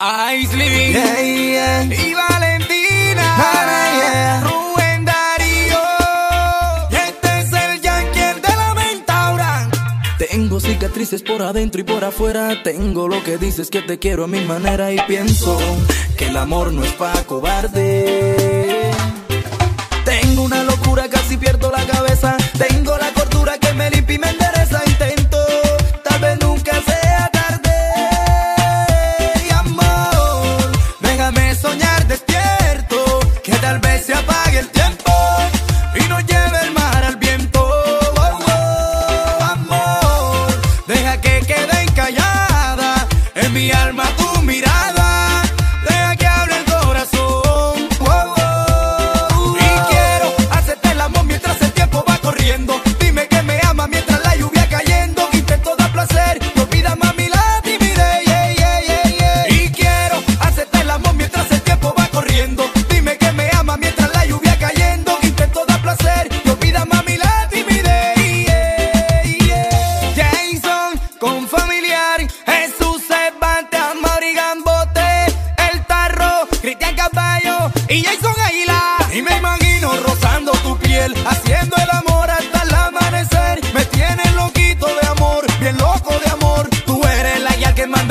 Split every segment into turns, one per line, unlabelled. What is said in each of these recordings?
Aisley
Yeah, yeah.
y Valentina,
Ah, yeah.
Rubén Darío. Y este es el Yankee de la Mentaura.
Tengo cicatrices por adentro y por afuera. Tengo lo que dices que te quiero a mi manera. Y pienso que el amor no es pa' cobarde.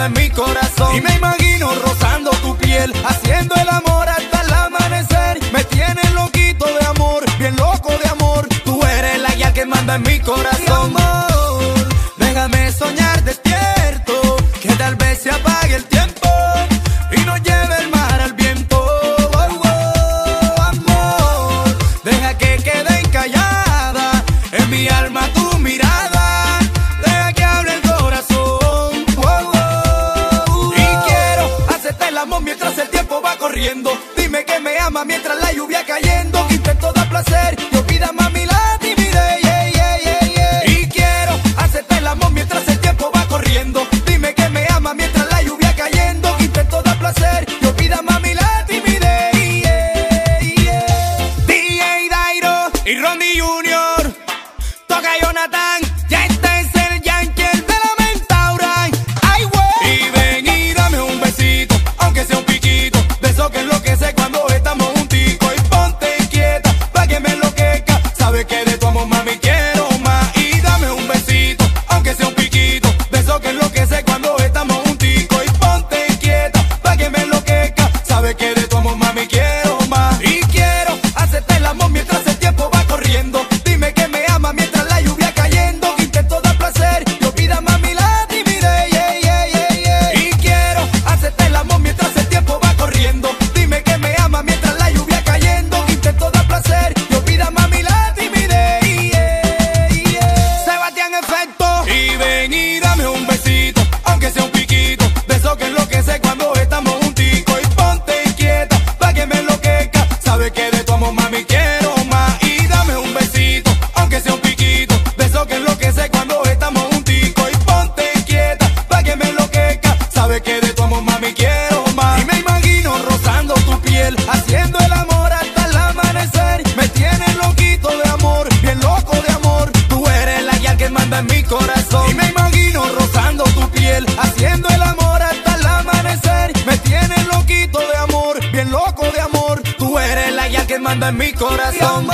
En mi corazón. Y me imagino rozando tu piel, haciendo el amor hasta el amanecer. Me tienes loquito de amor, bien loco de amor. Tú eres la guía que manda en mi corazón. Dime que me ama mientras la lluvia cayendo. Intento dar placer aunque sea un piquito. De eso que enloquece cuando estamos junticos. Y ponte quieta, pa' que me enloquezca. Sabes que de tu amor, mami, quiero más. Y dame un besito, aunque sea un piquito. De eso que enloquece cuando estamos junticos. Y ponte quieta, pa' que me enloquezca. Sabes que de tu amor, mami, quiero más. Y me imagino rozando tu piel, haciendo el amor hasta el amanecer. Me tienes loquito de amor, bien loco de amor. Tú eres la guía que manda en mi corazón. Y me rozando tu piel, haciendo el amor hasta el amanecer. Me tienes loquito de amor, bien loco de amor. Tú eres la guía que manda en mi corazón.